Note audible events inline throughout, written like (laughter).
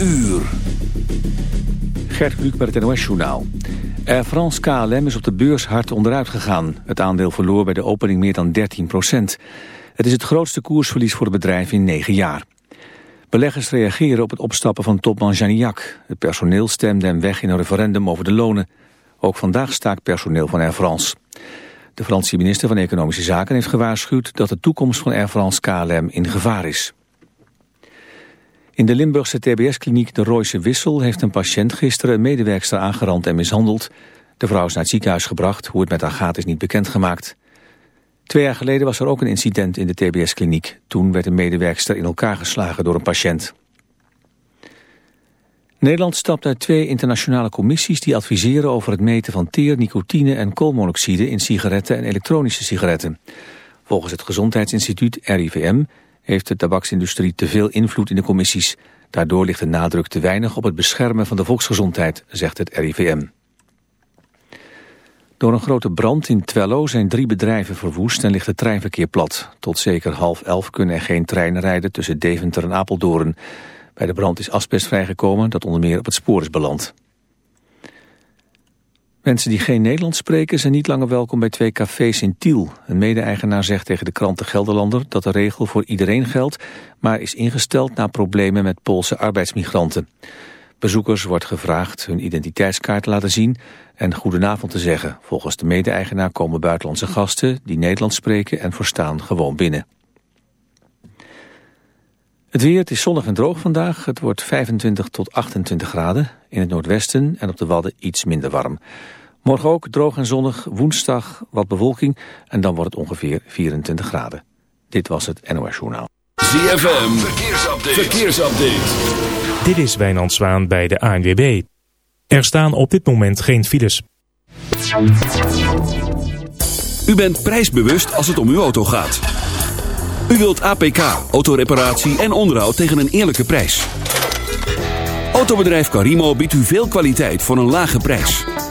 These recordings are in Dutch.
uur. Gert Kluk met het NOS-journaal. Air France KLM is op de beurs hard onderuit gegaan. Het aandeel verloor bij de opening meer dan 13 procent. Het is het grootste koersverlies voor het bedrijf in negen jaar. Beleggers reageren op het opstappen van topman Janiac. Het personeel stemde hem weg in een referendum over de lonen. Ook vandaag staakt personeel van Air France. De Franse minister van Economische Zaken heeft gewaarschuwd... dat de toekomst van Air France KLM in gevaar is. In de Limburgse tbs-kliniek De Royse Wissel heeft een patiënt gisteren een medewerkster aangerand en mishandeld. De vrouw is naar het ziekenhuis gebracht. Hoe het met haar gaat is niet bekendgemaakt. Twee jaar geleden was er ook een incident in de tbs-kliniek. Toen werd een medewerkster in elkaar geslagen door een patiënt. Nederland stapt uit twee internationale commissies die adviseren over het meten van teer, nicotine en koolmonoxide in sigaretten en elektronische sigaretten. Volgens het Gezondheidsinstituut RIVM heeft de tabaksindustrie te veel invloed in de commissies. Daardoor ligt de nadruk te weinig op het beschermen van de volksgezondheid, zegt het RIVM. Door een grote brand in Twello zijn drie bedrijven verwoest en ligt het treinverkeer plat. Tot zeker half elf kunnen er geen treinen rijden tussen Deventer en Apeldoorn. Bij de brand is asbest vrijgekomen dat onder meer op het spoor is beland. Mensen die geen Nederlands spreken zijn niet langer welkom bij twee cafés in Tiel. Een mede-eigenaar zegt tegen de krant De Gelderlander dat de regel voor iedereen geldt, maar is ingesteld na problemen met Poolse arbeidsmigranten. Bezoekers wordt gevraagd hun identiteitskaart te laten zien en goedenavond te zeggen. Volgens de mede-eigenaar komen buitenlandse gasten die Nederlands spreken en verstaan gewoon binnen. Het weer, het is zonnig en droog vandaag. Het wordt 25 tot 28 graden. In het noordwesten en op de Wadden iets minder warm. Morgen ook droog en zonnig, woensdag wat bewolking en dan wordt het ongeveer 24 graden. Dit was het NOS Journaal. ZFM, verkeersupdate. verkeersupdate. Dit is Wijnand Zwaan bij de ANWB. Er staan op dit moment geen files. U bent prijsbewust als het om uw auto gaat. U wilt APK, autoreparatie en onderhoud tegen een eerlijke prijs. Autobedrijf Carimo biedt u veel kwaliteit voor een lage prijs.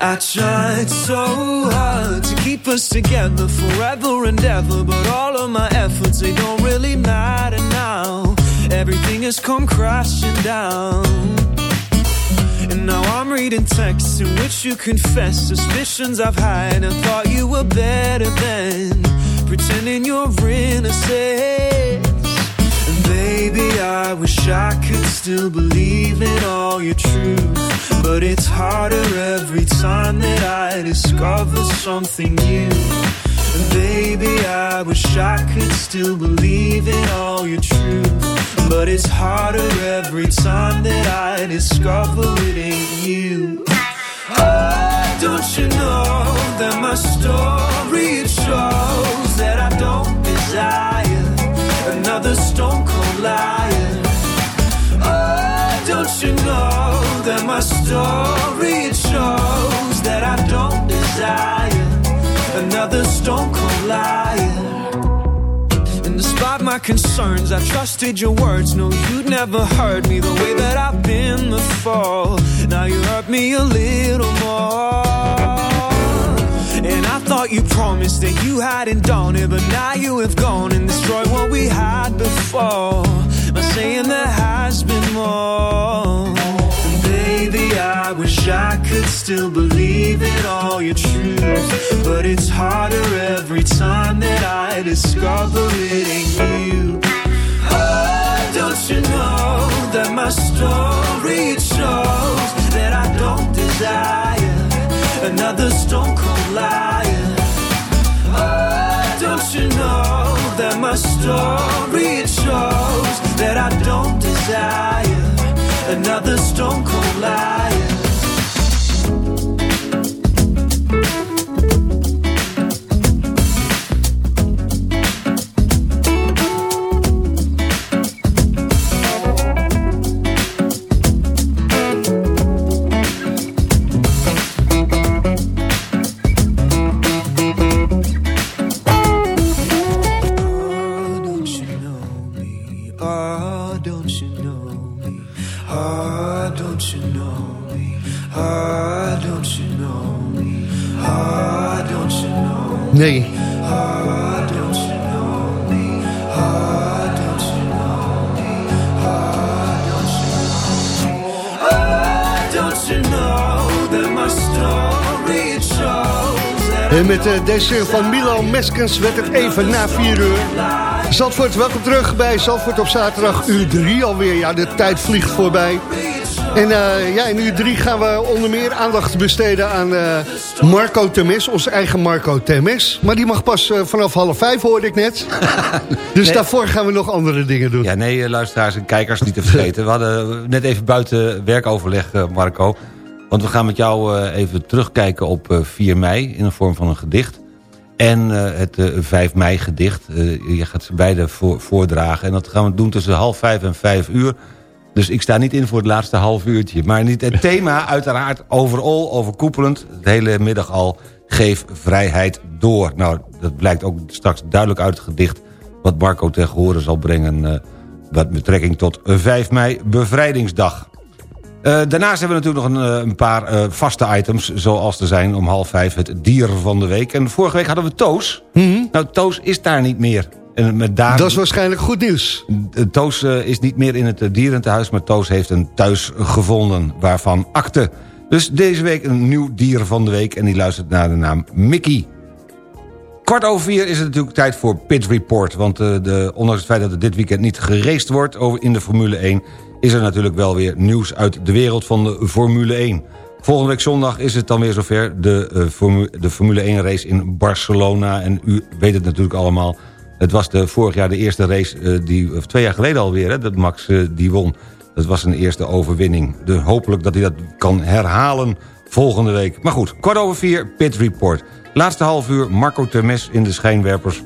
I tried so hard to keep us together forever and ever, but all of my efforts they don't really matter now. Everything has come crashing down. And now I'm reading texts in which you confess suspicions I've had and thought you were better than pretending you're innocent. I wish I could still believe in all your truth. But it's harder every time that I discover something new. And baby, I wish I could still believe in all your truth. But it's harder every time that I discover it ain't you. Oh, don't you know that my story shows that I don't desire another stone cold liar. Oh, don't you know that my story it shows that I don't desire another stone cold liar. And despite my concerns, I trusted your words. No, you'd never hurt me the way that I've been before. Now you hurt me a little more. And I thought you promised that you hadn't done it, but now you have gone and destroyed what we had before. By saying there has been more. Baby, I wish I could still believe in all your truth. But it's harder every time that I discover it ain't you. Oh, don't you know that my story shows that I don't desire another stone cold liar? Oh, don't you know that my story it shows that I don't desire another stone cold liar? That En met eh, deze van Milo Meskens werd het even na 4 uur. Zandvoort, welkom terug bij Zandvoort op zaterdag, uur 3 alweer. Ja, de tijd vliegt voorbij. En eh, ja, in uur 3 gaan we onder meer aandacht besteden aan eh, Marco Temes, onze eigen Marco Temes. Maar die mag pas eh, vanaf half vijf, hoorde ik net. (laughs) dus daarvoor gaan we nog andere dingen doen. Ja, nee, luisteraars en kijkers niet te vergeten. We hadden net even buiten werkoverleg, Marco. Want we gaan met jou even terugkijken op eh, 4 mei in de vorm van een gedicht. En het eh, 5 mei gedicht. Je gaat ze beide voor, voordragen. En dat gaan we doen tussen half vijf en vijf uur. Dus ik sta niet in voor het laatste half uurtje. Maar niet, het thema uiteraard overal, overkoepelend. De hele middag al. Geef vrijheid door. Nou, dat blijkt ook straks duidelijk uit het gedicht... wat Marco tegen horen zal brengen... eh, wat betrekking tot 5 mei, bevrijdingsdag. Eh, daarnaast hebben we natuurlijk nog een, eh, een paar eh, vaste items... zoals er zijn om half vijf het dier van de week. En vorige week hadden we Toos. Nou, Toos is daar niet meer. En met daar... Dat is waarschijnlijk goed nieuws. Eh, Toos eh, is niet meer in het eh, dierentehuis... maar Toos heeft een thuis gevonden, waarvan akte. Dus deze week een nieuw dier van de week... en die luistert naar de naam Mickey. Kwart over vier is het natuurlijk tijd voor Pit Report... want eh, de, ondanks het feit dat er dit weekend niet geraced wordt over in de Formule 1... is er natuurlijk wel weer nieuws uit de wereld van de Formule 1. Volgende week zondag is het dan weer zover de, de Formule 1 race in Barcelona. En u weet het natuurlijk allemaal... Het was de, vorig jaar de eerste race, eh, die, of twee jaar geleden alweer, hè, dat Max eh, die won. Dat was zijn eerste overwinning. De, hopelijk dat hij dat kan herhalen volgende week. Maar goed, kwart over vier, Pit Report. Laatste half uur, Marco Termes in de schijnwerpers...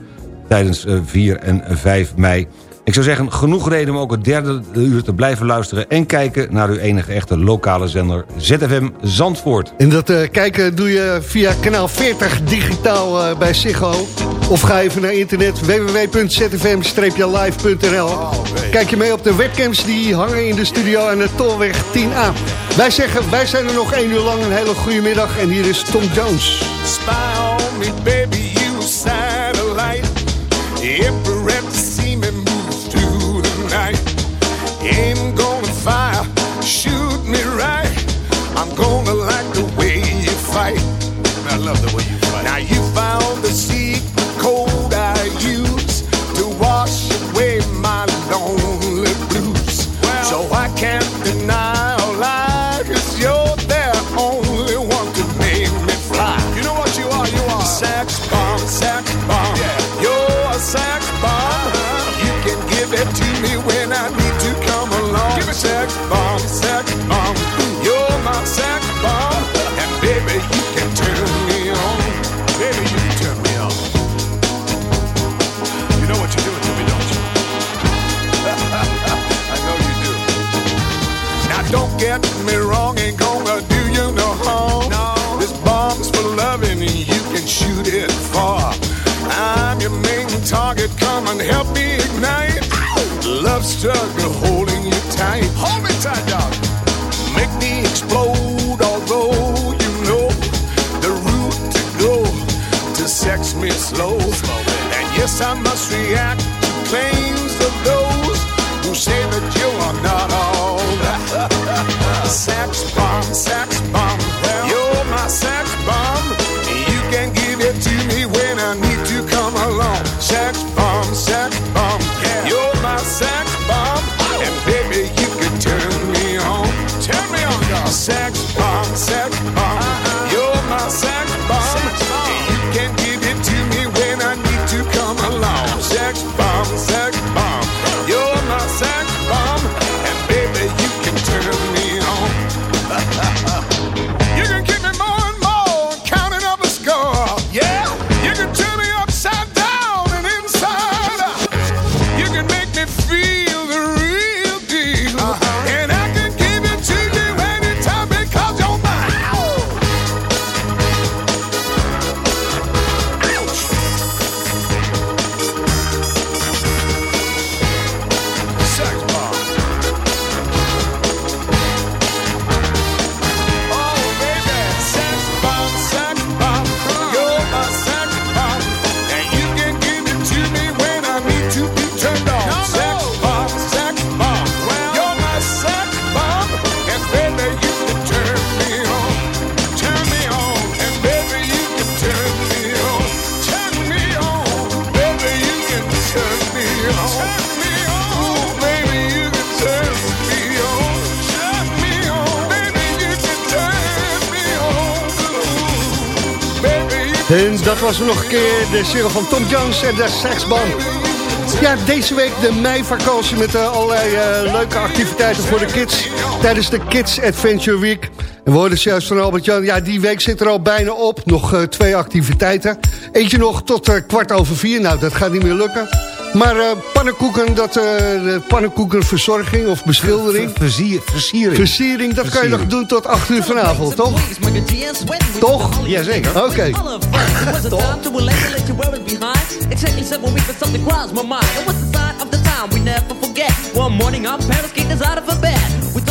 tijdens eh, 4 en 5 mei. Ik zou zeggen, genoeg reden om ook het derde uur te blijven luisteren... en kijken naar uw enige echte lokale zender ZFM Zandvoort. En dat eh, kijken doe je via kanaal 40 digitaal eh, bij Ziggo. Of ga even naar internet www.zfm-live.nl Kijk je mee op de webcams die hangen in de studio aan de Tolweg 10A. Wij zeggen, wij zijn er nog één uur lang. Een hele goede middag. En hier is Tom Jones. Spy on me, baby, you satellite. Every rep see me move through the night. Aim gonna fire, shoot me right. I'm gonna like the way you fight. I love the way help me ignite. Love struggle holding you tight. Hold me tight, dog. Make me explode, although you know the route to go to sex me slow. And yes, I must react to claims of those who say that you are not all (laughs) sex bomb, sex bomb. En dat was nog een keer de single van Tom Jones en de Saxband. Ja, deze week de meivakantie met eh, allerlei eh, leuke activiteiten voor de kids. Tijdens de Kids Adventure Week. En we hoorden juist van Albert-Jan, ja, die week zit er al bijna op. Nog eh, twee activiteiten. Eentje nog tot kwart over vier. Nou, dat gaat niet meer lukken. Maar eh, pannenkoeken, dat, uh, pannenkoekenverzorging of beschildering. Versier, versiering. Versiering, dat versiering. kan je nog doen tot 8 uur vanavond, toch? Toch? Jazeker. Oké. Toch?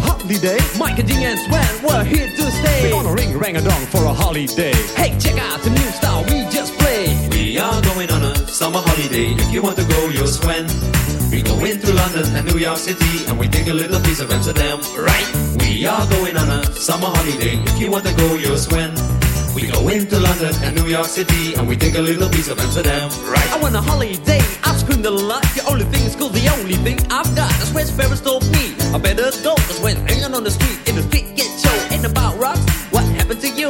holiday Mike and G and Sven, we're here to stay. We stay. gonna ring rang a dong for a holiday Hey, check out the new style we just played. We are going on a summer holiday. If you want to go, you'll swim. We go into London and New York City and we take a little piece of Amsterdam, right? We are going on a summer holiday. If you want to go, you'll swim. We go into London and New York City and we take a little piece of Amsterdam, right? I want a holiday, I've screamed a lot. The only thing is cool, the only thing I've got. That's where Ferris told me. I better go, cause when hanging on the street, in the street get show, ain't about rocks. What happened to you?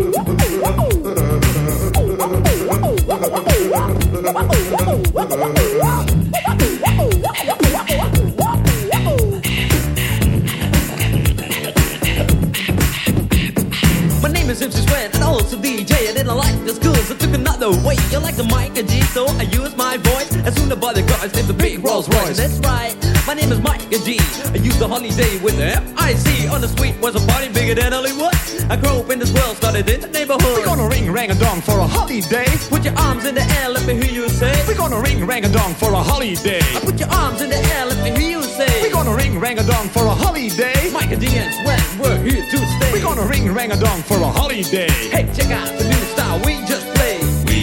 My name is MC Sven and also DJ. I didn't like the like the mic and G, so I use my voice. As soon as the bodyguards did the big Rolls Royce. That's right, my name is Mike G. I used the holiday with the F-I-C. On the street was a party bigger than Hollywood. I grew up in this world, started in the neighborhood. We're gonna ring rang a dong for a holiday. Put your arms in the air, let me hear you say. We're gonna ring rang a dong for a holiday. I put your arms in the air, let me hear you say. We're gonna ring rang a dong for a holiday. Mike and G and Sven, we're here to stay. We're gonna ring rang a dong for a holiday. Hey, check out the new style we just.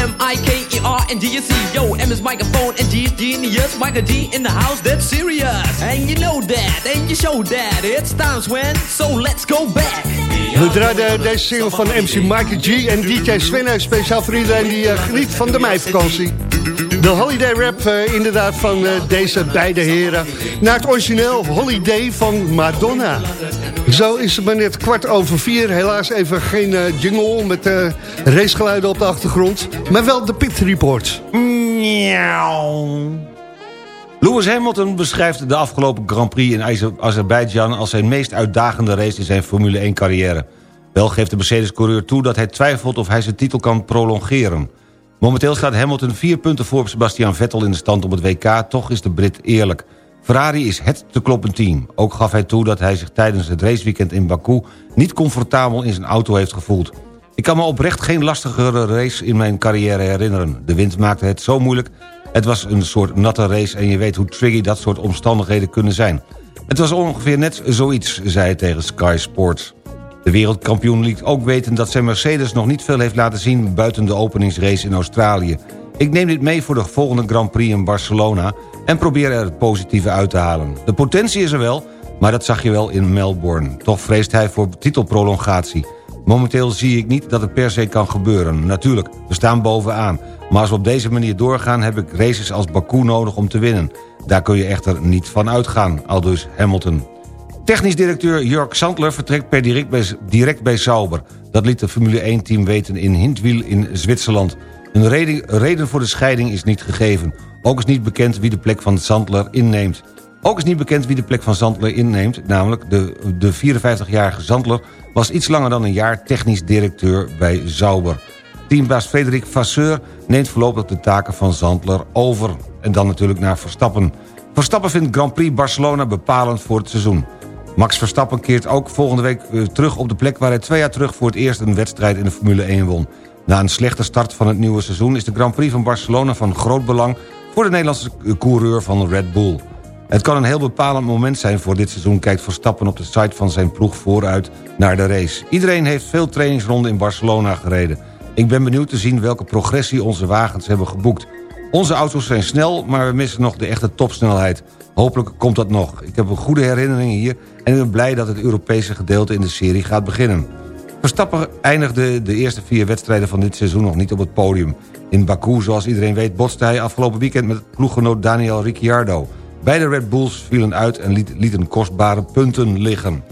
M-I-K-E-R-N-D-U-C. Yo, M is microphone and G is genius. Michael D in the house, that's serious. And you know that, and you show that. It's times when, so let's go back. We draaien deze single van MC Michael G en DJ Sven speciaal voor iedereen die eh, geniet van de meivakantie. De holiday rap eh, inderdaad van eh, deze beide heren. Naar het origineel Holiday van Madonna. Zo is het maar net kwart over vier. Helaas even geen eh, jingle met eh, racegeluiden op de achtergrond. Maar wel de Pit Report. Lewis Hamilton beschrijft de afgelopen Grand Prix in Azer- Azerbeidzjan... als zijn meest uitdagende race in zijn Formule 1 carrière. Wel geeft de Mercedes-coureur toe dat hij twijfelt of hij zijn titel kan prolongeren. Momenteel staat Hamilton vier punten voor Sebastian Vettel in de stand op het WK... toch is de Brit eerlijk. Ferrari is het te kloppen team. Ook gaf hij toe dat hij zich tijdens het raceweekend in Baku... niet comfortabel in zijn auto heeft gevoeld. Ik kan me oprecht geen lastigere race in mijn carrière herinneren. De wind maakte het zo moeilijk. Het was een soort natte race en je weet hoe tricky dat soort omstandigheden kunnen zijn. Het was ongeveer net zoiets, zei hij tegen Sky Sports. De wereldkampioen liet ook weten dat zijn Mercedes nog niet veel heeft laten zien... buiten de openingsrace in Australië. Ik neem dit mee voor de volgende Grand Prix in Barcelona... en probeer er het positieve uit te halen. De potentie is er wel, maar dat zag je wel in Melbourne. Toch vreest hij voor titelprolongatie. Momenteel zie ik niet dat het per se kan gebeuren. Natuurlijk, we staan bovenaan. Maar als we op deze manier doorgaan... heb ik races als Baku nodig om te winnen. Daar kun je echter niet van uitgaan, aldus Hamilton. Technisch directeur Jörg Sandler vertrekt per direct bij, Sauber. Dat liet de Formule 1-team weten in Hindwiel in Zwitserland. Een reden, reden voor de scheiding is niet gegeven. Ook is niet bekend wie de plek van Sandler inneemt. Ook is niet bekend wie de plek van Sandler inneemt. Namelijk de, de 54-jarige Sandler was iets langer dan een jaar technisch directeur bij Sauber. Teambaas Frederik Vasseur neemt voorlopig de taken van Zandler over. En dan natuurlijk naar Verstappen. Verstappen vindt Grand Prix Barcelona bepalend voor het seizoen. Max Verstappen keert ook volgende week eh, terug op de plek... waar hij twee jaar terug voor het eerst een wedstrijd in de Formule 1 won. Na een slechte start van het nieuwe seizoen... is de Grand Prix van Barcelona van groot belang... voor de Nederlandse coureur van Red Bull. Het kan een heel bepalend moment zijn voor dit seizoen... kijkt Verstappen op de site van zijn ploeg vooruit naar de race. Iedereen heeft veel trainingsronden in Barcelona gereden. Ik ben benieuwd te zien welke progressie onze wagens hebben geboekt. Onze auto's zijn snel, maar we missen nog de echte topsnelheid. Hopelijk komt dat nog. Ik heb een goede herinnering hier... en ik ben blij dat het Europese gedeelte in de serie gaat beginnen. Verstappen eindigde de eerste vier wedstrijden van dit seizoen nog niet op het podium. In Baku, zoals iedereen weet, botste hij afgelopen weekend met ploeggenoot Daniel Ricciardo. Beide Red Bulls vielen uit en liet- lieten kostbare punten liggen.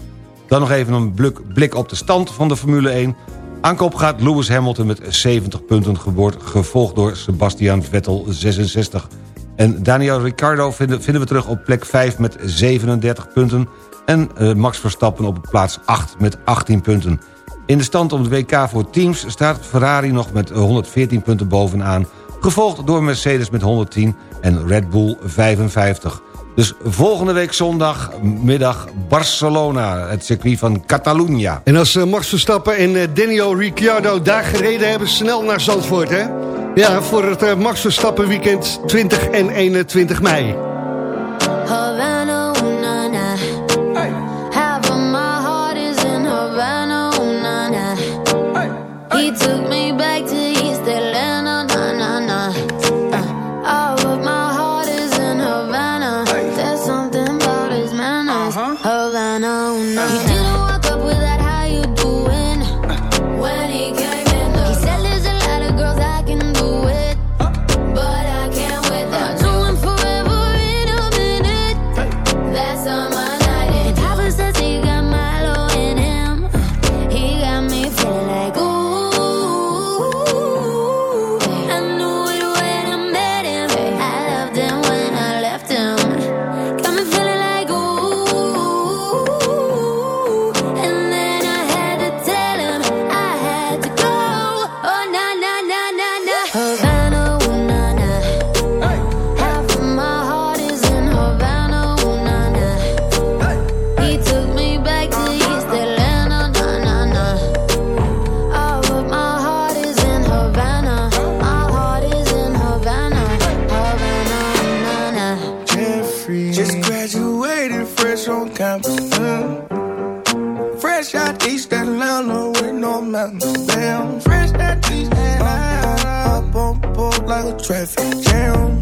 Dan nog even een blik, blik op de stand van de Formule 1. Aankoop gaat Lewis Hamilton met 70 punten geboord... gevolgd door Sebastian Vettel 66. En Daniel Ricciardo vinden, vinden we terug op plek 5 met 37 punten... en eh, Max Verstappen op plaats 8 met 18 punten. In de stand om het WK voor teams staat Ferrari nog met 114 punten bovenaan... gevolgd door Mercedes met 110 en Red Bull 55. Dus volgende week zondagmiddag Barcelona, het circuit van Catalunya. En als eh, Max Verstappen en eh, Daniel Ricciardo daar gereden hebben, snel naar Zandvoort, hè? Ja, voor het eh, Max Verstappen weekend 20 en 21 mei. Traffic jam.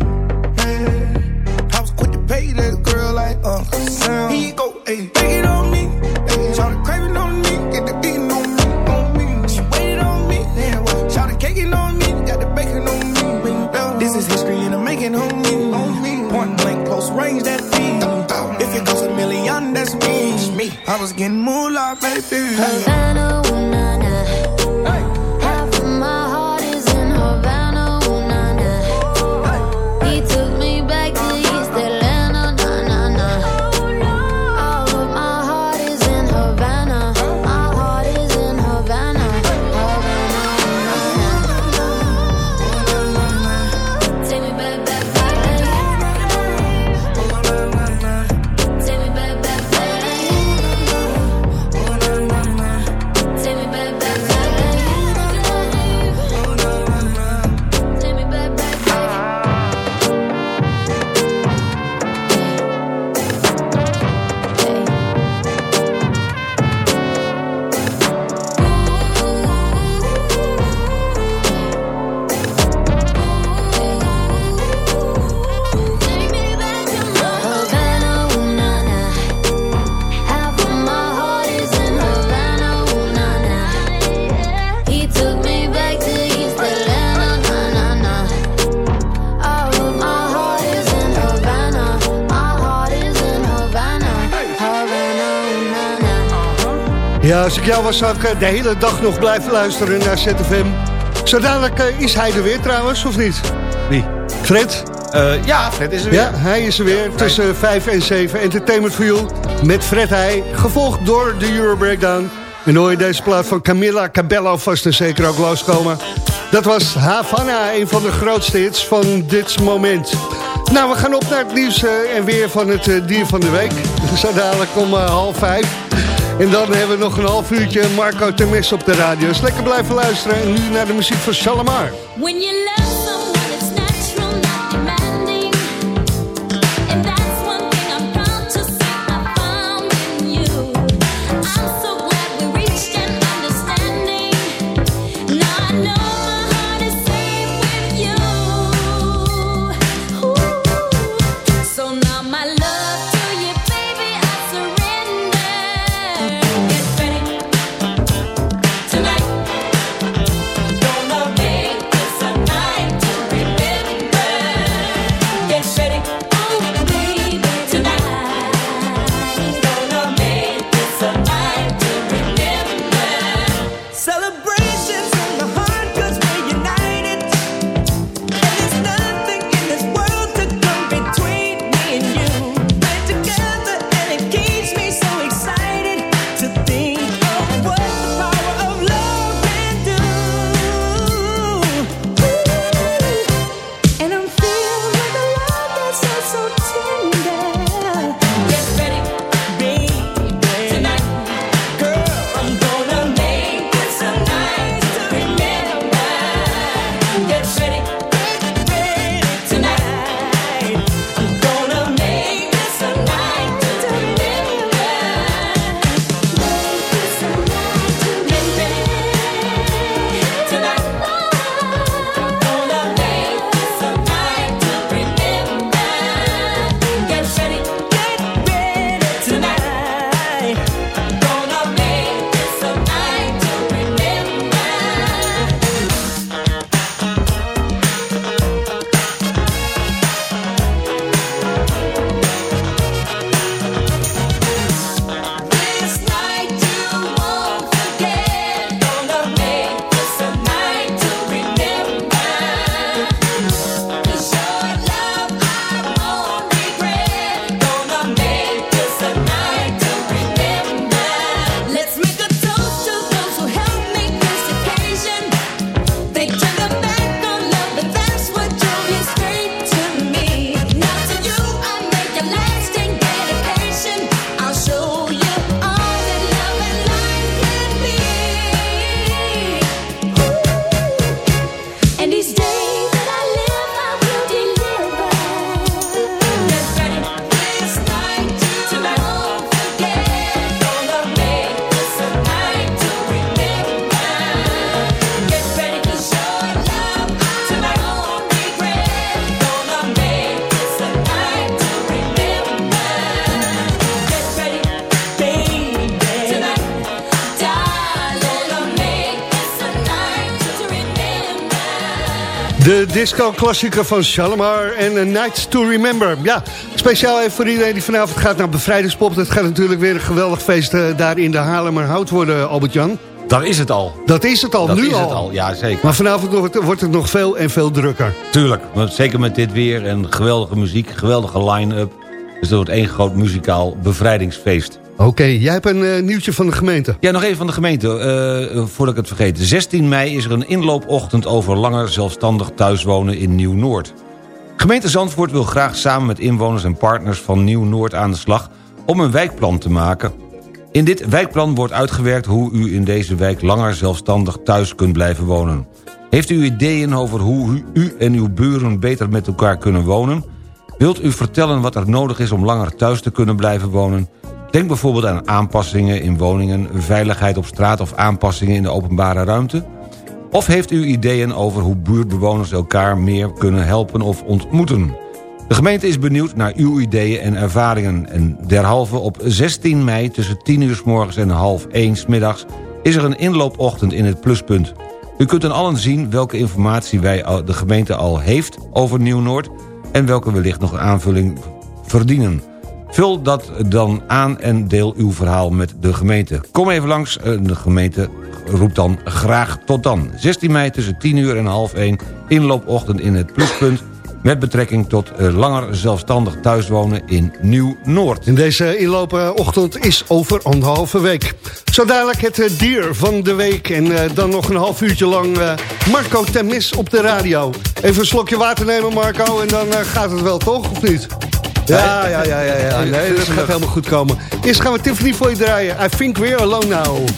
Man, I was quick to pay that girl like Uncle Sam. He go, ayy, take it on me. Ayy, Shout craving on me, get the beating on me, on me. She waited on me, yeah. Well, Shout the caking on me, got the bacon on me. Well, This is history and I'm making on me, on me. Point blank, close range, that feed. If it goes a million, that's me. me. I was getting moolah, baby. Havana, jou was, zou ik eh, de hele dag nog blijven luisteren naar ZFM. Zo dadelijk eh, is hij er weer trouwens, of niet? Wie? Fred? ja, Fred is er weer. Ja, hij is er weer. Tussen 5 en 7. Entertainment for You met Fred Heij. Gevolgd door de Euro Breakdown. En hoor je deze plaat van Camilla Cabello vast en zeker ook loskomen. Dat was Havana, een van de grootste hits van dit moment. Nou, we gaan op naar het nieuws eh, en weer van het eh, dier van de week. (laughs) Zo dadelijk om eh, half vijf. En dan hebben we nog een half uurtje Marco Temes op de radio. Dus lekker blijven luisteren. En nu naar de muziek van you disco-klassieker van Shalimar en A Night to Remember. Ja, speciaal even voor iedereen die vanavond gaat naar Bevrijdingspop. Dat gaat natuurlijk weer een geweldig feest eh, daar in de Haarlemmerhout worden, Albert-Jan. Dat is het al. Dat is het al, Dat nu is al. het al, ja zeker. Maar vanavond wordt, wordt het nog veel en veel drukker. Tuurlijk, zeker met dit weer en geweldige muziek, geweldige line-up. Dus dat wordt één groot muzikaal bevrijdingsfeest. Oké, jij hebt een eh, nieuwtje van de gemeente. Ja, nog even van de gemeente, eh, voordat ik het vergeet. 16 mei is er een inloopochtend over langer zelfstandig thuiswonen in Nieuw-Noord. Gemeente Zandvoort wil graag samen met inwoners en partners van Nieuw-Noord aan de slag... om een wijkplan te maken. In dit wijkplan wordt uitgewerkt hoe u in deze wijk langer zelfstandig thuis kunt blijven wonen. Heeft u ideeën over hoe u en uw buren beter met elkaar kunnen wonen? Wilt u vertellen wat er nodig is om langer thuis te kunnen blijven wonen? Denk bijvoorbeeld aan aanpassingen in woningen, veiligheid op straat of aanpassingen in de openbare ruimte. Of heeft u ideeën over hoe buurtbewoners elkaar meer kunnen helpen of ontmoeten? De gemeente is benieuwd naar uw ideeën en ervaringen. En derhalve op 16 mei tussen 10 uur s morgens en half 1 s middags... is er een inloopochtend in het pluspunt. U kunt dan allen zien welke informatie wij de gemeente al heeft over Nieuw-Noord... en welke wellicht nog een aanvulling verdienen. Vul dat dan aan en deel uw verhaal met de gemeente. Kom even langs, de gemeente roept dan graag tot dan. 16 mei tussen 10 uur en half 1, inloopochtend in het pluspunt... met betrekking tot eh, langer zelfstandig thuiswonen in Nieuw-Noord. En deze inloopochtend is over anderhalve week. Zo dadelijk het eh, dier van de week. En eh, dan nog een half uurtje lang Marco Temis op de radio. Even een slokje water nemen, Marco, en dan gaat het wel, toch? Of niet? Ja, ja, ja, ja. ja. Nee, dat gaat helemaal goed komen. Eerst gaan we Tiffany voor je draaien. I think we're alone now.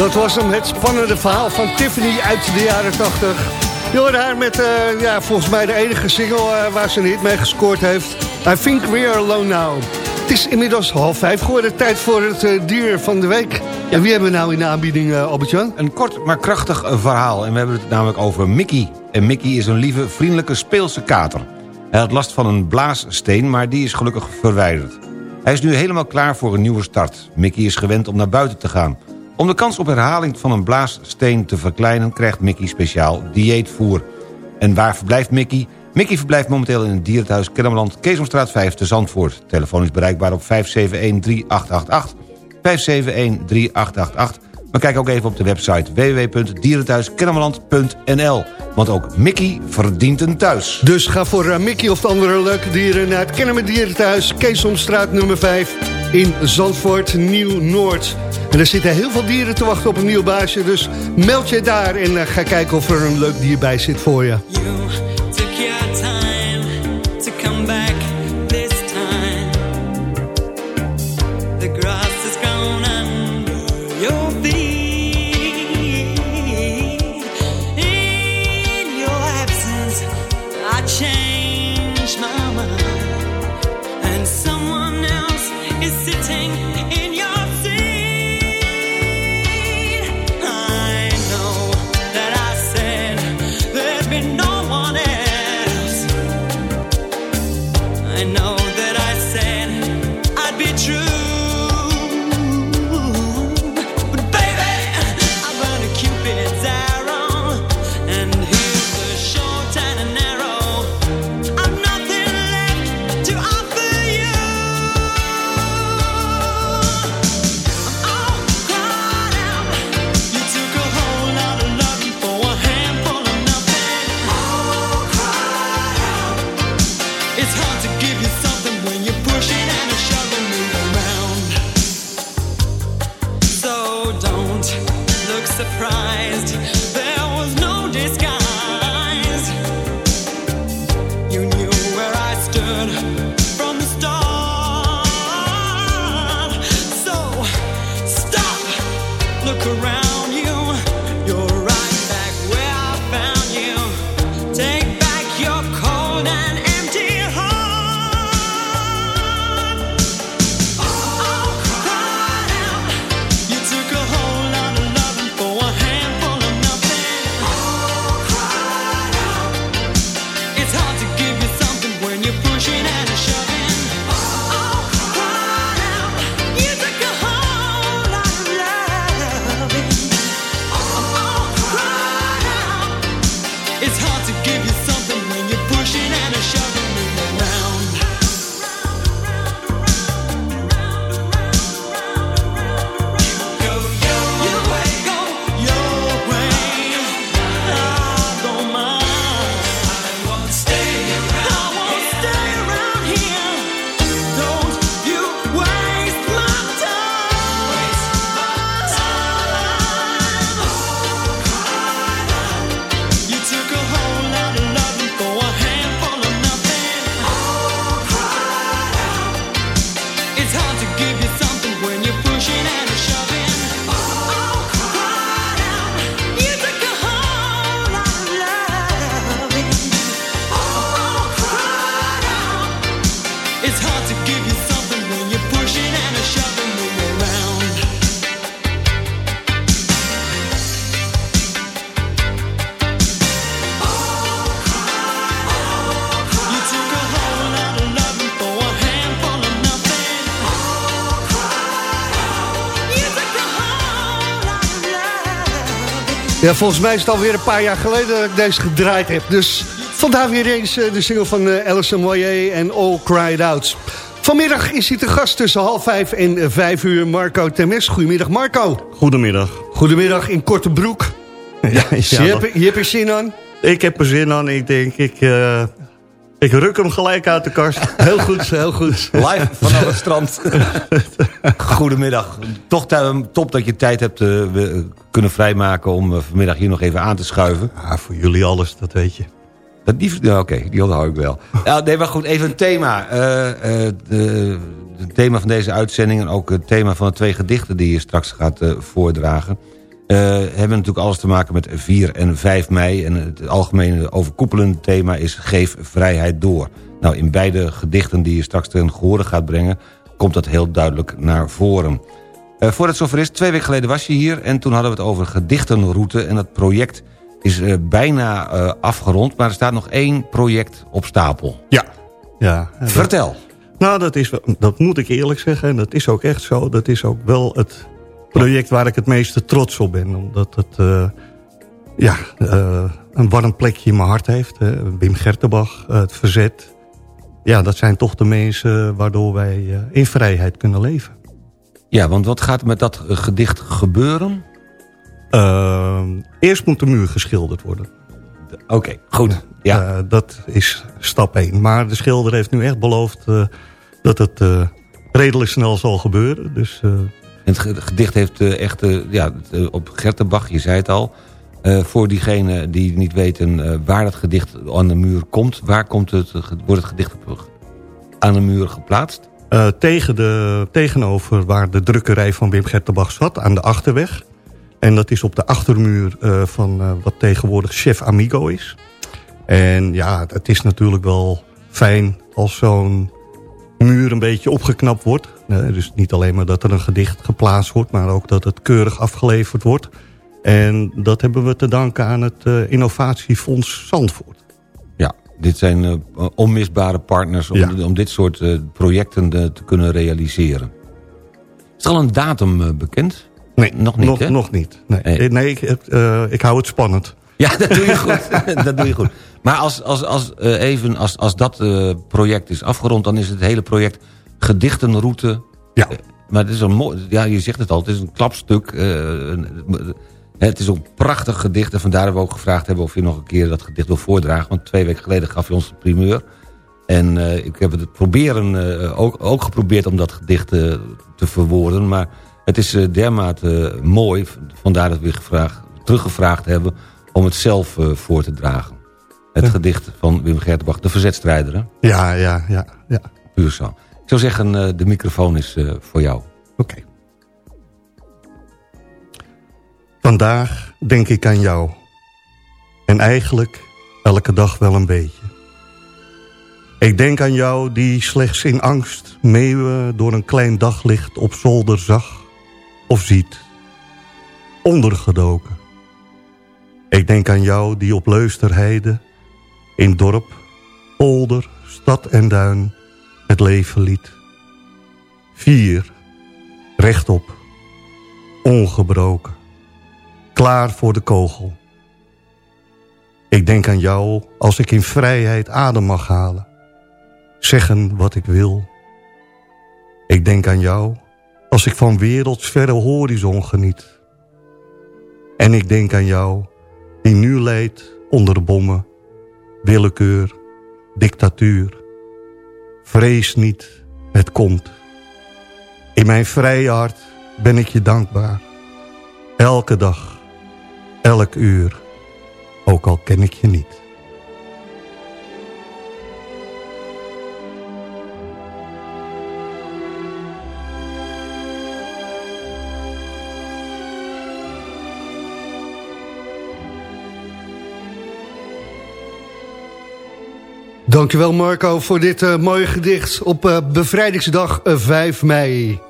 Dat was hem, het spannende verhaal van Tiffany uit de jaren 80. Je hoorde haar met eh, ja, volgens mij de enige single eh, waar ze een hit mee gescoord heeft. I think we're alone now. Het is inmiddels half vijf geworden, tijd voor het eh, dier van de week. En wie hebben we nou in de aanbieding, uh, Albert-Jan? Een kort maar krachtig verhaal. En we hebben het namelijk over Mickey. En Mickey is een lieve, vriendelijke, speelse kater. Hij had last van een blaassteen, maar die is gelukkig verwijderd. Hij is nu helemaal klaar voor een nieuwe start. Mickey is gewend om naar buiten te gaan. Om de kans op herhaling van een blaassteen te verkleinen... krijgt Mickey speciaal dieetvoer. En waar verblijft Mickey? Mickey verblijft momenteel in het dierenthuis Kennemerland... Keesomstraat 5 te Zandvoort. Telefoon is bereikbaar op 571-3888. 571-3888. Maar kijk ook even op de website www.dierenthuiskennemerland.nl. Want ook Mickey verdient een thuis. Dus ga voor eh, Mickey of de andere leuke dieren naar het Kennemer Dierenthuis... Keesomstraat nummer 5 in Zandvoort, Nieuw-Noord. En er zitten heel veel dieren te wachten op een nieuw baasje... dus meld je daar en eh, ga kijken of er een leuk dier bij zit voor je. Is Ja, volgens mij is het alweer een paar jaar geleden dat ik deze gedraaid heb. Dus vandaar weer eens eh, de single van eh, Alison Moyer en All Cried Out. Vanmiddag is hij te gast tussen half vijf en eh, vijf uur. Marco Temes. Goedemiddag Marco. Goedemiddag. Goedemiddag in korte broek. (laughs) Ja, je, hebt, je hebt er zin aan? Ik heb er zin aan. Ik denk, ik, ik ruk hem gelijk uit de kast. (laughs) Heel goed, heel goed. Live vanaf het strand. (laughs) Goedemiddag. Toch top dat je tijd hebt eh, kunnen vrijmaken... om eh, vanmiddag hier nog even aan te schuiven. Ja, voor jullie alles, dat weet je. Dat, die, Oké, die onthoud ik wel. (laughs) Ja, nee, maar goed, even een thema. Eh, eh, het thema van deze uitzending... en ook het thema van de twee gedichten die je straks gaat voordragen... eh, hebben natuurlijk alles te maken met 4 en 5 mei. En het algemene overkoepelende thema is geef vrijheid door. Nou, in beide gedichten die je straks ten gehore gaat brengen... komt dat heel duidelijk naar voren. Uh, voordat het zover is, twee weken geleden was je hier... en toen hadden we het over gedichtenroute. En dat project is uh, bijna uh, afgerond... maar er staat nog één project op stapel. Ja. ja Vertel. Dat, nou, dat, is, dat moet ik eerlijk zeggen. En dat is ook echt zo. Dat is ook wel het project waar ik het meeste trots op ben. Omdat het ja, een warm plekje in mijn hart heeft. Hè. Wim Gertenbach, het verzet. Ja, dat zijn toch de mensen waardoor wij in vrijheid kunnen leven. Ja, want wat gaat met dat gedicht gebeuren? Eerst moet de muur geschilderd worden. Oké, okay, goed. Ja. Dat is stap 1. Maar de schilder heeft nu echt beloofd dat het redelijk snel zal gebeuren. Dus, het gedicht heeft echt ja, op Gertenbach, je zei het al... voor diegenen die niet weten waar het gedicht aan de muur komt... waar komt het, wordt het gedicht aan de muur geplaatst? Tegen de, tegenover waar de drukkerij van Wim Gertenbach zat, aan de Achterweg. En dat is op de achtermuur van wat tegenwoordig Chef Amigo is. En ja, het is natuurlijk wel fijn als zo'n muur een beetje opgeknapt wordt. dus niet alleen maar dat er een gedicht geplaatst wordt... maar ook dat het keurig afgeleverd wordt. En dat hebben we te danken aan het Innovatiefonds Zandvoort dit zijn uh, onmisbare partners om, ja. om dit soort uh, projecten te kunnen realiseren. Is er al een datum bekend? Nee, nog niet. Nog, nog niet. Nee, nee. nee ik, ik hou het spannend. Ja, dat doe je goed. (laughs) dat doe je goed. Maar als, als, als, even, als, als dat project is afgerond... dan is het hele project gedichtenroute... Ja. maar het is een mooi, ja, je zegt het al, het is een klapstuk... Het is een prachtig gedicht en vandaar hebben we ook gevraagd hebben of je nog een keer dat gedicht wil voordragen. Want twee weken geleden gaf je ons de primeur. En uh, ik heb het proberen, uh, ook, ook geprobeerd om dat gedicht uh, te verwoorden. Maar het is dermate mooi, vandaar dat we weer gevraagd, teruggevraagd hebben om het zelf voor te dragen. Het ja. gedicht van Wim Gertenbach, de verzetstrijder. Hè? Ja, ja, ja. ja. Puur zo. Ik zou zeggen, de microfoon is voor jou. Oké. Okay. Vandaag denk ik aan jou. En eigenlijk elke dag wel een beetje. Ik denk aan jou die slechts in angst meeuwen door een klein daglicht op zolder zag of ziet. Ondergedoken. Ik denk aan jou die op Leusterheide, in dorp, polder, stad en duin het leven liet. Vier, rechtop, ongebroken klaar voor de kogel. Ik denk aan jou als ik in vrijheid adem mag halen. Zeggen wat ik wil. Ik denk aan jou als ik van werelds verre horizon geniet. En ik denk aan jou die nu leidt onder bommen, willekeur, dictatuur. Vrees niet, het komt. In mijn vrije hart ben ik je dankbaar. Elke dag elk uur, ook al ken ik je niet. Dankjewel Marco voor dit uh, mooie gedicht op uh, bevrijdingsdag uh, 5 mei.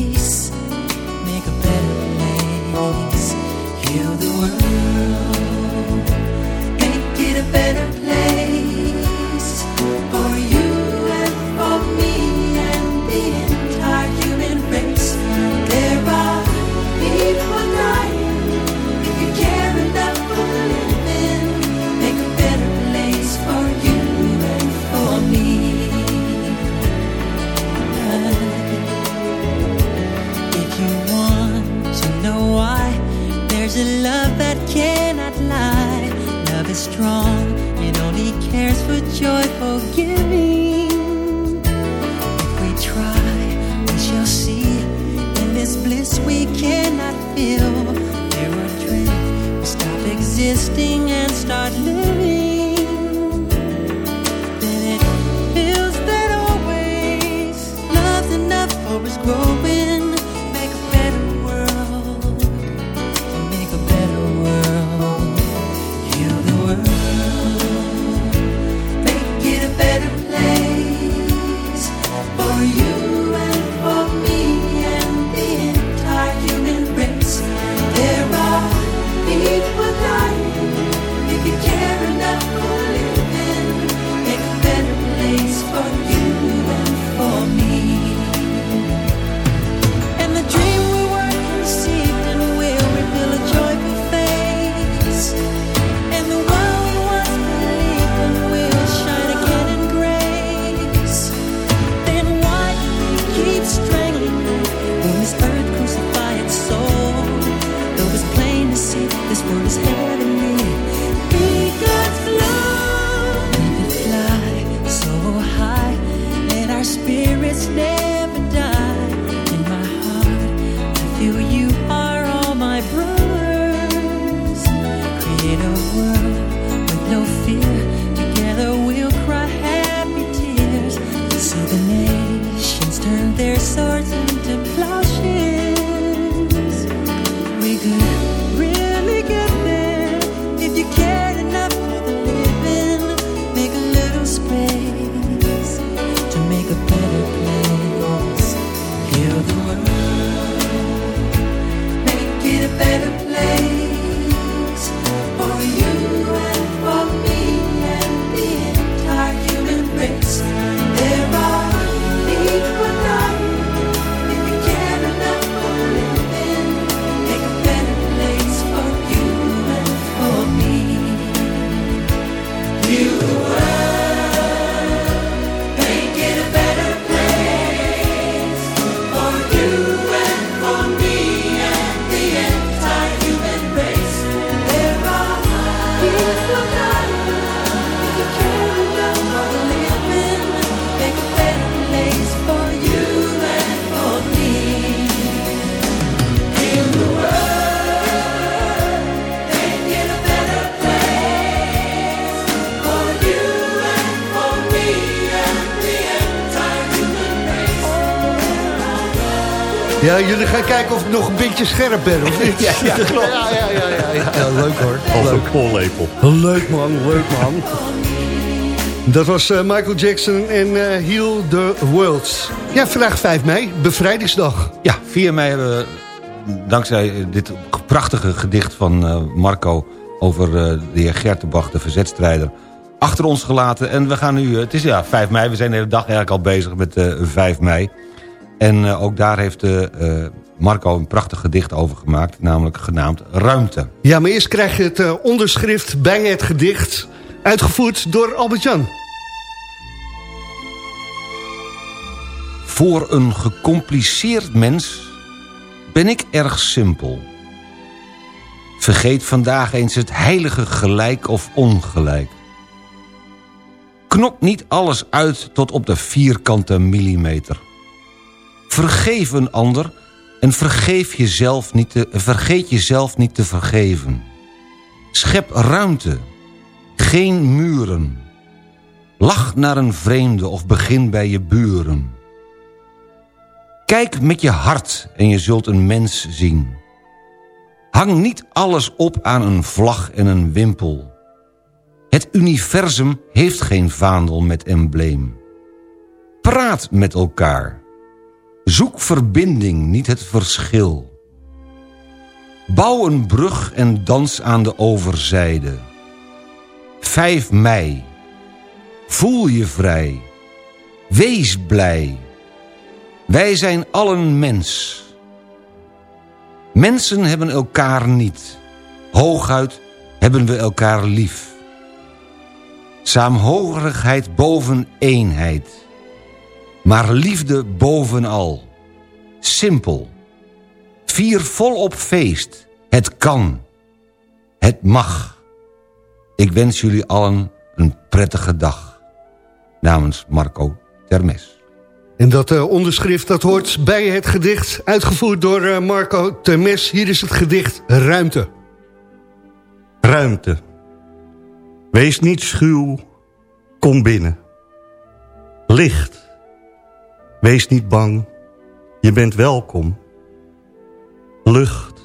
kijken of ik nog een beetje scherp ben, of niet? (laughs) Ja, ja, klopt. Ja, ja, ja, ja, ja. Ja, leuk hoor. Als Leuk. een pollepel. Leuk man, leuk man. Dat was eh, Michael Jackson en eh, Heal the World. Ja, vandaag 5 mei, bevrijdingsdag. Ja, 4 mei hebben we, dankzij dit prachtige gedicht van eh, Marco... over eh, de heer Gertenbach, de verzetstrijder, achter ons gelaten. En we gaan nu, eh, het is ja 5 mei, we zijn de hele dag eigenlijk al bezig met eh 5 mei. En eh, ook daar heeft eh, eh, Marco een prachtig gedicht over gemaakt... namelijk genaamd Ruimte. Ja, maar eerst krijg je het eh, onderschrift bij het gedicht... uitgevoerd door Albert-Jan. Voor een gecompliceerd mens ben ik erg simpel. Vergeet vandaag eens het heilige gelijk of ongelijk. Knop niet alles uit tot op de vierkante millimeter. Vergeef een ander en vergeef jezelf niet te, vergeet jezelf niet te vergeven. Schep ruimte, geen muren. Lach naar een vreemde of begin bij je buren. Kijk met je hart en je zult een mens zien. Hang niet alles op aan een vlag en een wimpel. Het universum heeft geen vaandel met embleem. Praat met elkaar. Zoek verbinding, niet het verschil. Bouw een brug en dans aan de overzijde. 5 mei. Voel je vrij. Wees blij. Wij zijn allen mens. Mensen hebben elkaar niet. Hooguit hebben we elkaar lief. Saamhorigheid boven eenheid. Maar liefde bovenal. Simpel. Vier volop feest. Het kan. Het mag. Ik wens jullie allen een prettige dag. Namens Marco Termes. En dat eh, onderschrift dat hoort bij het gedicht... uitgevoerd door eh, Marco Termes. Hier is het gedicht Ruimte. Ruimte. Wees niet schuw, kom binnen. Licht. Wees niet bang, je bent welkom. Lucht.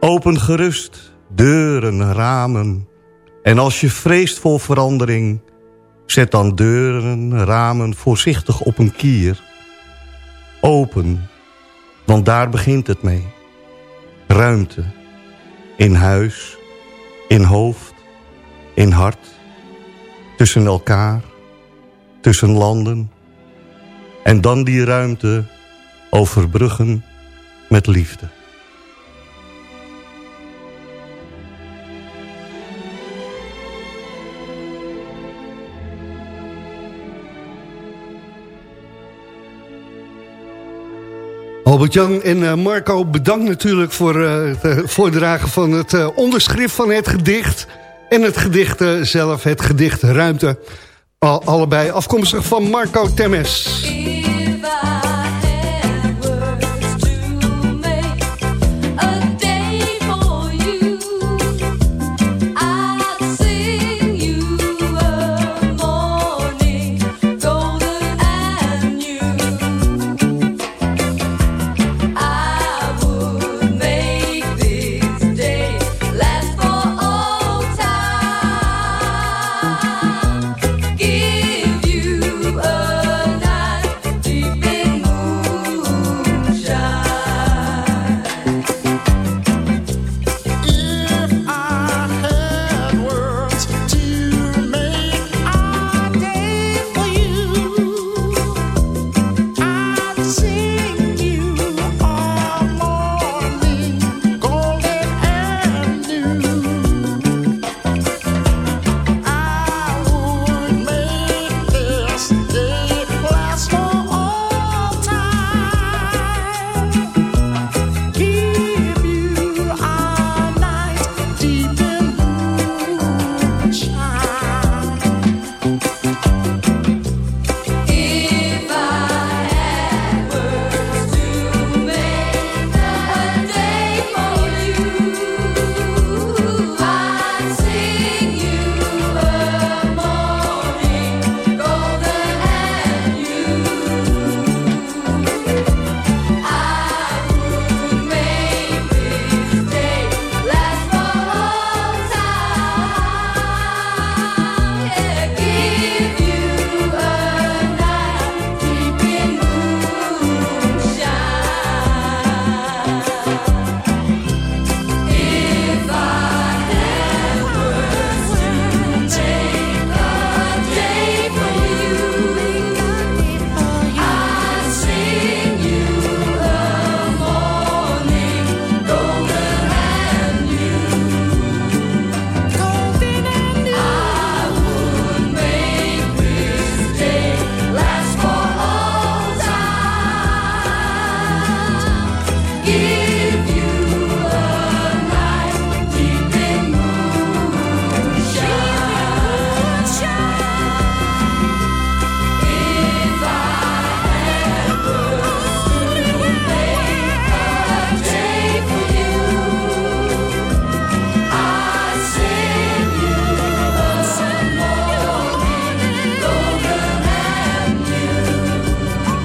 Open gerust, deuren, ramen. En als je vreest voor verandering... zet dan deuren, ramen voorzichtig op een kier. Open, want daar begint het mee. Ruimte. In huis, in hoofd, in hart. Tussen elkaar, tussen landen. En dan die ruimte overbruggen met liefde. Albert-Jan en eh, Marco, bedankt natuurlijk voor eh, het eh, voordragen van het onderschrift van het gedicht. En het gedicht zelf, het gedicht Ruimte. Al, allebei afkomstig van Marco Temes.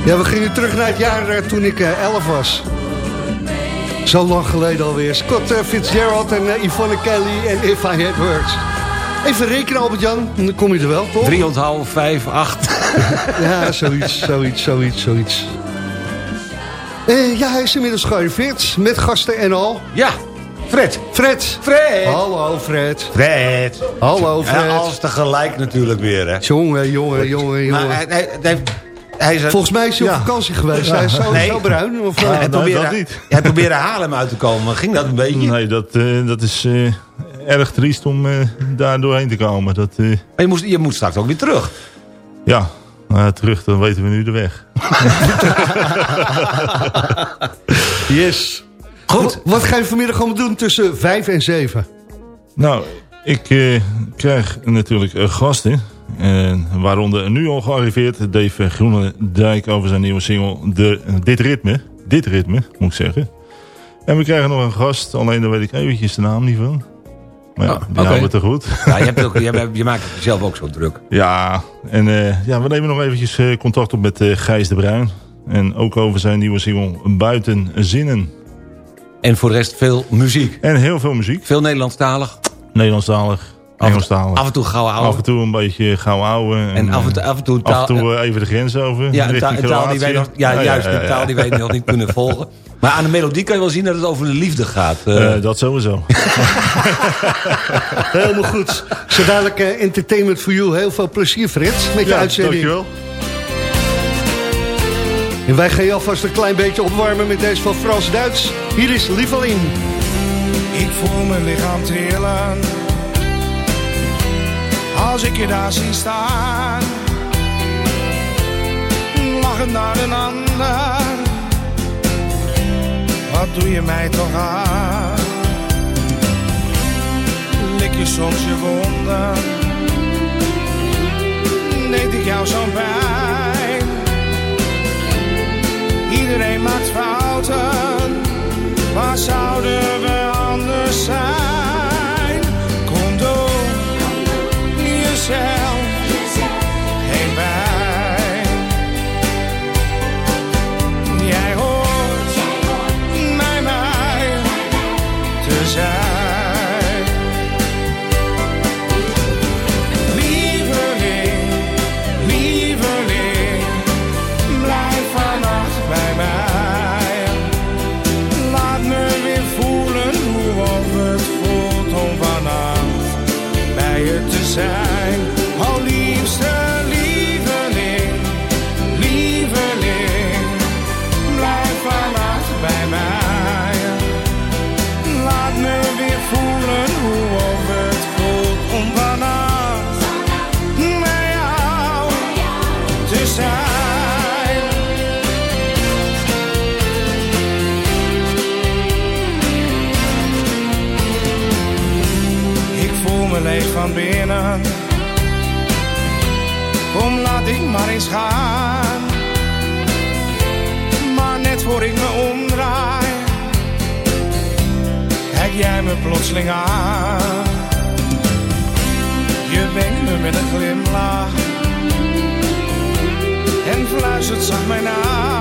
Ja, we gingen terug naar het jaar eh, toen ik eh, 11 was. Zo lang geleden alweer. Scott eh, Fitzgerald en eh, Yvonne Kelly en If I Had Words. Even rekenen, Albert-Jan. Dan kom je er wel, toch? Drie onthouden, vijf, acht. (laughs) Ja, zoiets, zoiets, zoiets, zoiets. Eh, ja, hij is inmiddels gearriveerd met gasten en al. Ja, Fred. Fred. Fred. Hallo, Fred. Fred. Hallo, Fred. Ja, alles tegelijk natuurlijk weer, hè. Jongen, jongen, jongen, Maar jongen. hij, hij, hij heeft- hij is een- Volgens mij is hij Ja. op vakantie geweest. Ja. Hij is zo, Nee. zo bruin. Of, eh, hij, probeerde, dat niet. hij probeerde Haarlem uit te komen. Ging dat een beetje? Nee, dat, eh, dat is eh, erg triest om eh, daar doorheen te komen. Dat, eh, Maar je, moest, je moet straks ook weer terug. ja, nou, terug, dan weten we nu de weg. (laughs) Yes. Goed. Wat ga je vanmiddag allemaal doen tussen 5 en 7? Nou, ik eh, krijg natuurlijk gasten. En waaronder nu al gearriveerd Dave Groenendijk over zijn nieuwe single de, Dit Ritme. Dit Ritme, moet ik zeggen. En we krijgen nog een gast, alleen daar weet ik eventjes de naam niet van. Maar ja, Oh, die oké. houden we te goed. Ja, je, hebt ook, je, maakt het jezelf ook zo druk. Ja, en eh, ja, we nemen nog eventjes eh, contact op met eh, Gijs de Bruin. En ook over zijn nieuwe single Buiten Zinnen. En voor de rest veel muziek. En heel veel muziek. Veel Nederlandstalig. Nederlandstalig, Af-. Af en toe gouden ouwe. Af en toe een beetje gauw ouwe. En af en toe- eh, af en toe een af en taal- toe eh, even de grens over. Ja, een, taal- taal die wij nog, ja, juist, ja, een taal die wij nog niet kunnen (laughs) volgen. Maar aan de melodie kan je wel zien dat het over de liefde gaat. eh. Eh, dat sowieso. (laughs) Helemaal goed. Zo dadelijk eh, Entertainment for You. Heel veel plezier, Fred, met je Ja, uitzending. dankjewel. En wij gaan je alvast een klein beetje opwarmen met deze van Frans-Duits. Hier is Lieveling. Ik voel mijn lichaam trillen Als ik je daar zie staan. Lachend naar een ander. Wat doe je mij toch aan? Lik je soms je wonden? Deed ik jou zo'n pijn? Iedereen maakt fouten. Waar zouden we anders zijn? Jezelf bij. Jij hoort bij mij te zijn. Lieveling, lieveling, blijf vannacht bij mij. Laat me weer voelen hoe het voelt om vannacht bij je te zijn. Maar eens gaan. Maar net voor ik me omdraai, kijk jij me plotseling aan. Je wenkt me met een glimlach en fluistert zacht mij na.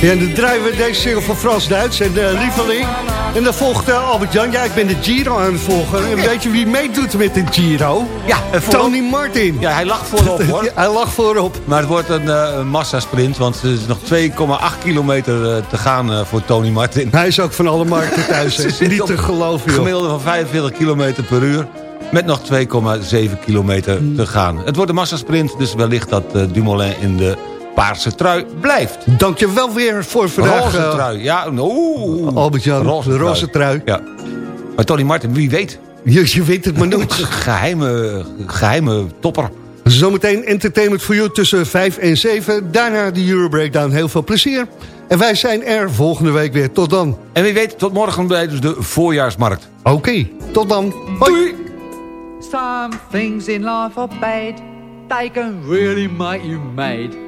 Ja, en dan draaien we deze single van Frans Duits en de Lieveling. En dan volgt uh, Albert-Jan. Ja, ik ben de Giro aan het volgen. En weet je wie meedoet met de Giro? Ja, en voorop- Tony Martin. Ja, hij lag voorop hoor. (laughs) hij lag voorop. Maar het wordt een, eh, een massasprint, want er is nog 2,8 kilometer eh, te gaan eh, voor Tony Martin. Hij is ook van alle markten (laughs) thuis. Niet te geloven, joh. gemiddelde van 45 kilometer per uur. Met nog 2,7 kilometer te gaan. Het wordt een massasprint, dus wellicht dat eh, Dumoulin in de paarse trui blijft. Dank je wel weer voor vandaag. Roze eh, trui, ja. Oeh. Albert-Jan, Roze trui. Ja. Maar Tony Martin, wie weet. Je, je weet het maar nooit. (laughs) geheime, geheime topper. Zometeen entertainment voor jou tussen 5 en 7. Daarna de Euro Breakdown. Heel veel plezier. En wij zijn er volgende week weer. Tot dan. En wie weet, tot morgen bij dus de voorjaarsmarkt. Oké, tot dan. Hoi. Some things in life are bad. They can really make you mad.